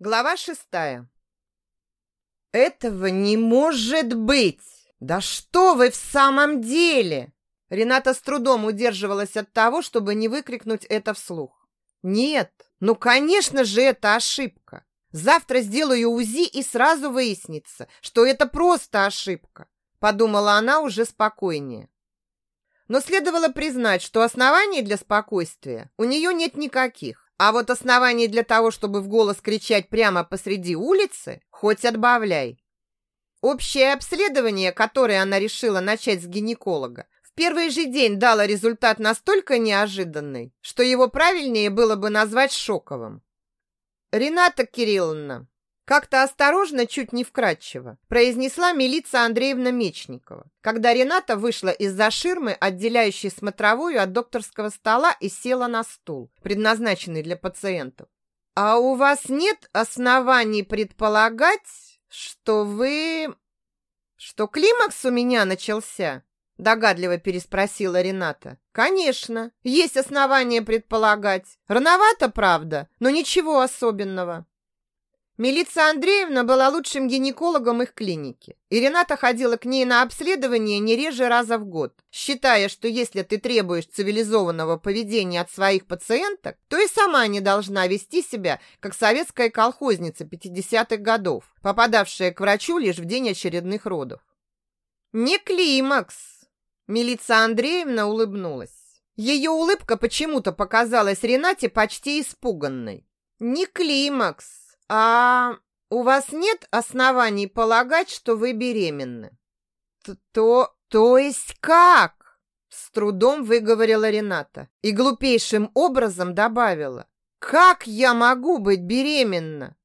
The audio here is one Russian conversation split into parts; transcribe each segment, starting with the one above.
Глава шестая. «Этого не может быть! Да что вы в самом деле!» Рената с трудом удерживалась от того, чтобы не выкрикнуть это вслух. «Нет, ну, конечно же, это ошибка. Завтра сделаю УЗИ и сразу выяснится, что это просто ошибка», подумала она уже спокойнее. Но следовало признать, что оснований для спокойствия у нее нет никаких. А вот оснований для того, чтобы в голос кричать прямо посреди улицы, хоть отбавляй. Общее обследование, которое она решила начать с гинеколога, в первый же день дало результат настолько неожиданный, что его правильнее было бы назвать шоковым. «Рената Кирилловна, как-то осторожно, чуть не вкратчиво, произнесла милиция Андреевна Мечникова, когда Рената вышла из-за ширмы, отделяющей смотровую от докторского стола, и села на стул, предназначенный для пациентов. «А у вас нет оснований предполагать, что вы... что климакс у меня начался?» Догадливо переспросила Рената. «Конечно, есть основания предполагать. Рановато, правда, но ничего особенного». Милица Андреевна была лучшим гинекологом их клиники, и Рената ходила к ней на обследование не реже раза в год, считая, что если ты требуешь цивилизованного поведения от своих пациенток, то и сама не должна вести себя, как советская колхозница 50-х годов, попадавшая к врачу лишь в день очередных родов. «Не климакс!» Милица Андреевна улыбнулась. Ее улыбка почему-то показалась Ренате почти испуганной. «Не климакс!» «А у вас нет оснований полагать, что вы беременны?» «То, то есть как?» С трудом выговорила Рената и глупейшим образом добавила. «Как я могу быть беременна?»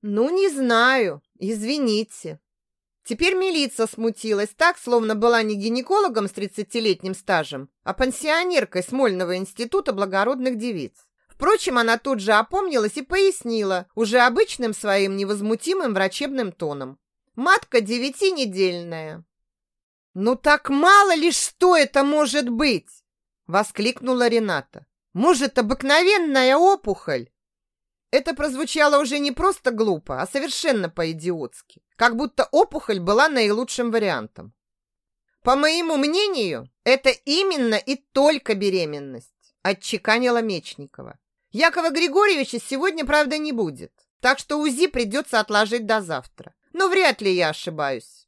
«Ну, не знаю, извините». Теперь милиция смутилась так, словно была не гинекологом с тридцатилетним стажем, а пансионеркой Смольного института благородных девиц. Впрочем, она тут же опомнилась и пояснила, уже обычным своим невозмутимым врачебным тоном. Матка девятинедельная. «Ну так мало ли что это может быть!» Воскликнула Рената. «Может, обыкновенная опухоль?» Это прозвучало уже не просто глупо, а совершенно по-идиотски. Как будто опухоль была наилучшим вариантом. По моему мнению, это именно и только беременность, отчеканила Мечникова. Якова Григорьевича сегодня, правда, не будет, так что УЗИ придется отложить до завтра. Но вряд ли я ошибаюсь.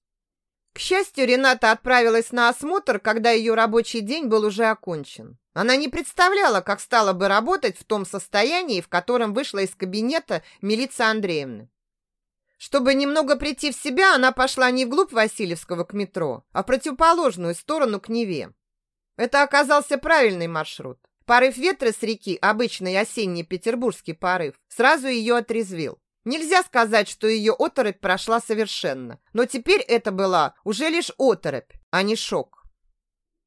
К счастью, Рената отправилась на осмотр, когда ее рабочий день был уже окончен. Она не представляла, как стала бы работать в том состоянии, в котором вышла из кабинета милиция Андреевны. Чтобы немного прийти в себя, она пошла не вглубь Васильевского к метро, а в противоположную сторону к Неве. Это оказался правильный маршрут. Порыв ветра с реки, обычный осенний петербургский порыв, сразу ее отрезвил. Нельзя сказать, что ее оторопь прошла совершенно, но теперь это была уже лишь оторопь, а не шок.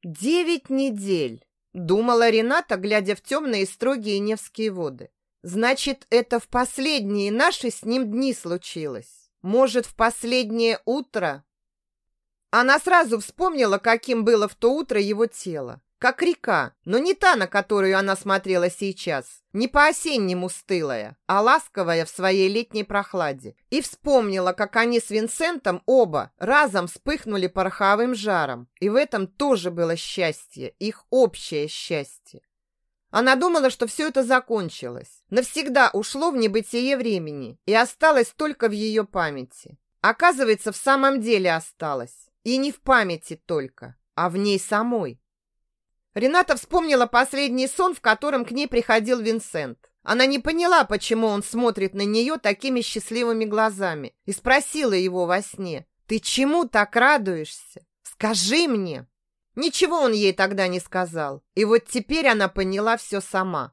«Девять недель», — думала Рената, глядя в темные строгие Невские воды. «Значит, это в последние наши с ним дни случилось. Может, в последнее утро?» Она сразу вспомнила, каким было в то утро его тело как река, но не та, на которую она смотрела сейчас, не по-осеннему стылая, а ласковая в своей летней прохладе. И вспомнила, как они с Винсентом оба разом вспыхнули пороховым жаром. И в этом тоже было счастье, их общее счастье. Она думала, что все это закончилось, навсегда ушло в небытие времени и осталось только в ее памяти. Оказывается, в самом деле осталось. И не в памяти только, а в ней самой. Рената вспомнила последний сон, в котором к ней приходил Винсент. Она не поняла, почему он смотрит на нее такими счастливыми глазами, и спросила его во сне, «Ты чему так радуешься? Скажи мне!» Ничего он ей тогда не сказал, и вот теперь она поняла все сама.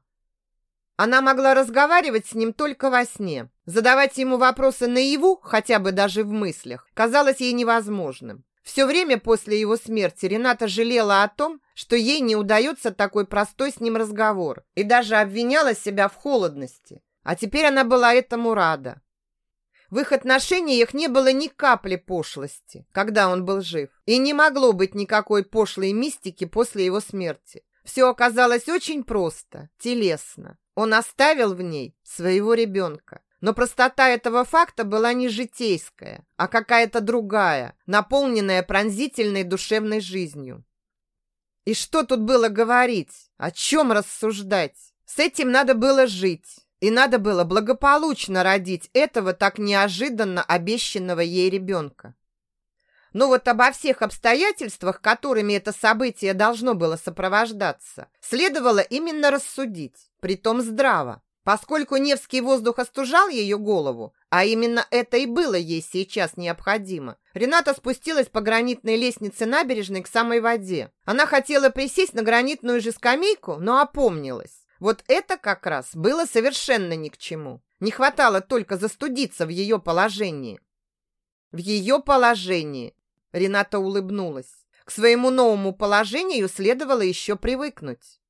Она могла разговаривать с ним только во сне. Задавать ему вопросы наяву, хотя бы даже в мыслях, казалось ей невозможным. Все время после его смерти Рената жалела о том, что ей не удается такой простой с ним разговор, и даже обвиняла себя в холодности. А теперь она была этому рада. В их отношениях не было ни капли пошлости, когда он был жив, и не могло быть никакой пошлой мистики после его смерти. Все оказалось очень просто, телесно. Он оставил в ней своего ребенка. Но простота этого факта была не житейская, а какая-то другая, наполненная пронзительной душевной жизнью. И что тут было говорить? О чем рассуждать? С этим надо было жить. И надо было благополучно родить этого так неожиданно обещанного ей ребенка. Но вот обо всех обстоятельствах, которыми это событие должно было сопровождаться, следовало именно рассудить, притом здраво. Поскольку Невский воздух остужал ее голову, а именно это и было ей сейчас необходимо, Рената спустилась по гранитной лестнице набережной к самой воде. Она хотела присесть на гранитную же скамейку, но опомнилась. Вот это как раз было совершенно ни к чему. Не хватало только застудиться в ее положении. В ее положении. Рената улыбнулась. К своему новому положению следовало еще привыкнуть.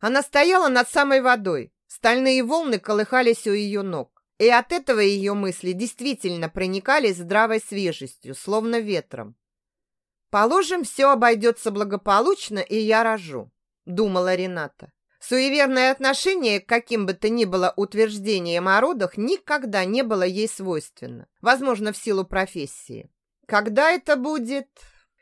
Она стояла над самой водой, Стальные волны колыхались у ее ног, и от этого ее мысли действительно проникались здравой свежестью, словно ветром. «Положим, все обойдется благополучно, и я рожу», — думала Рената. Суеверное отношение к каким бы то ни было утверждениям о родах никогда не было ей свойственно, возможно, в силу профессии. Когда это будет?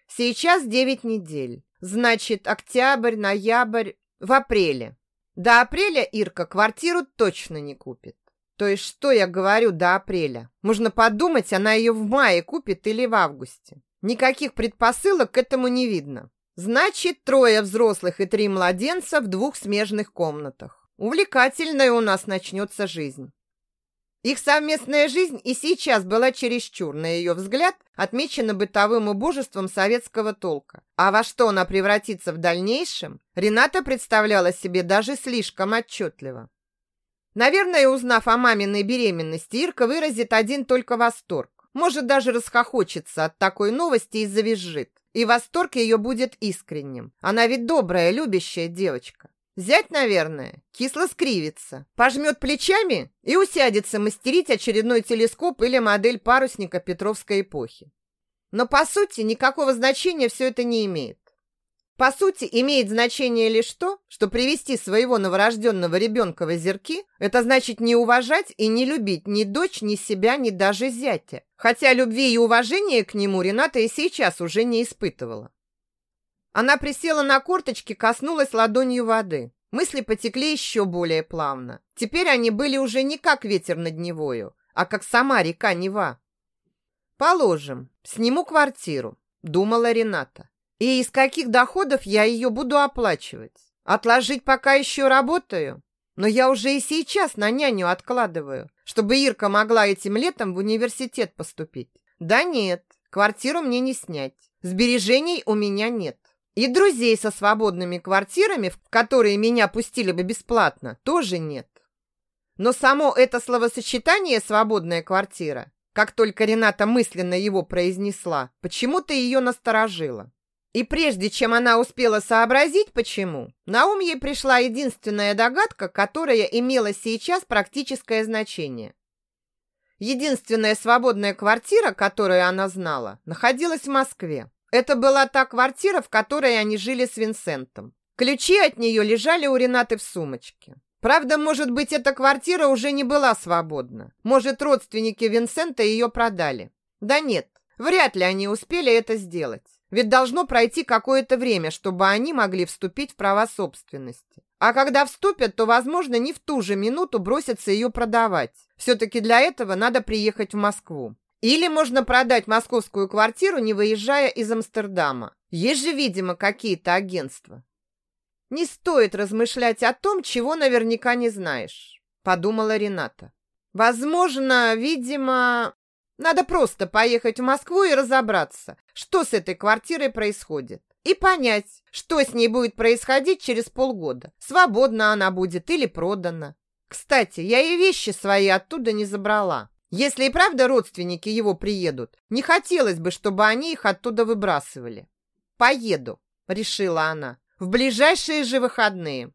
Сейчас девять недель. Значит, октябрь, ноябрь, в апреле. До апреля Ирка квартиру точно не купит. То есть, что я говорю до апреля? Можно подумать, она ее в мае купит или в августе. Никаких предпосылок к этому не видно. Значит, трое взрослых и три младенца в двух смежных комнатах. Увлекательная у нас начнется жизнь. Их совместная жизнь и сейчас была чересчур, на ее взгляд, отмечена бытовым убожеством советского толка. А во что она превратится в дальнейшем, Рената представляла себе даже слишком отчетливо. Наверное, узнав о маминой беременности, Ирка выразит один только восторг. Может, даже расхохочется от такой новости и завизжит. И восторг ее будет искренним. Она ведь добрая, любящая девочка. Зять, наверное, кисло скривится, пожмет плечами и усядется мастерить очередной телескоп или модель парусника Петровской эпохи. Но по сути никакого значения все это не имеет. По сути, имеет значение лишь то, что привести своего новорожденного ребенка в озерки – это значит не уважать и не любить ни дочь, ни себя, ни даже зятя. Хотя любви и уважения к нему Рената и сейчас уже не испытывала. Она присела на корточки, коснулась ладонью воды. Мысли потекли еще более плавно. Теперь они были уже не как ветер над Невою, а как сама река Нева. «Положим, сниму квартиру», — думала Рената. «И из каких доходов я ее буду оплачивать? Отложить, пока еще работаю? Но я уже и сейчас на няню откладываю, чтобы Ирка могла этим летом в университет поступить. Да нет, квартиру мне не снять. Сбережений у меня нет. И друзей со свободными квартирами, в которые меня пустили бы бесплатно, тоже нет. Но само это словосочетание «свободная квартира», как только Рената мысленно его произнесла, почему-то ее насторожило. И прежде чем она успела сообразить, почему, на ум ей пришла единственная догадка, которая имела сейчас практическое значение. Единственная свободная квартира, которую она знала, находилась в Москве. Это была та квартира, в которой они жили с Винсентом. Ключи от нее лежали у Ренаты в сумочке. Правда, может быть, эта квартира уже не была свободна. Может, родственники Винсента ее продали. Да нет, вряд ли они успели это сделать. Ведь должно пройти какое-то время, чтобы они могли вступить в права собственности. А когда вступят, то, возможно, не в ту же минуту бросятся ее продавать. Все-таки для этого надо приехать в Москву. Или можно продать московскую квартиру, не выезжая из Амстердама. Есть же, видимо, какие-то агентства. Не стоит размышлять о том, чего наверняка не знаешь, подумала Рената. Возможно, видимо, надо просто поехать в Москву и разобраться, что с этой квартирой происходит. И понять, что с ней будет происходить через полгода. Свободна она будет или продана. Кстати, я и вещи свои оттуда не забрала. Если и правда родственники его приедут, не хотелось бы, чтобы они их оттуда выбрасывали. «Поеду», — решила она, — «в ближайшие же выходные.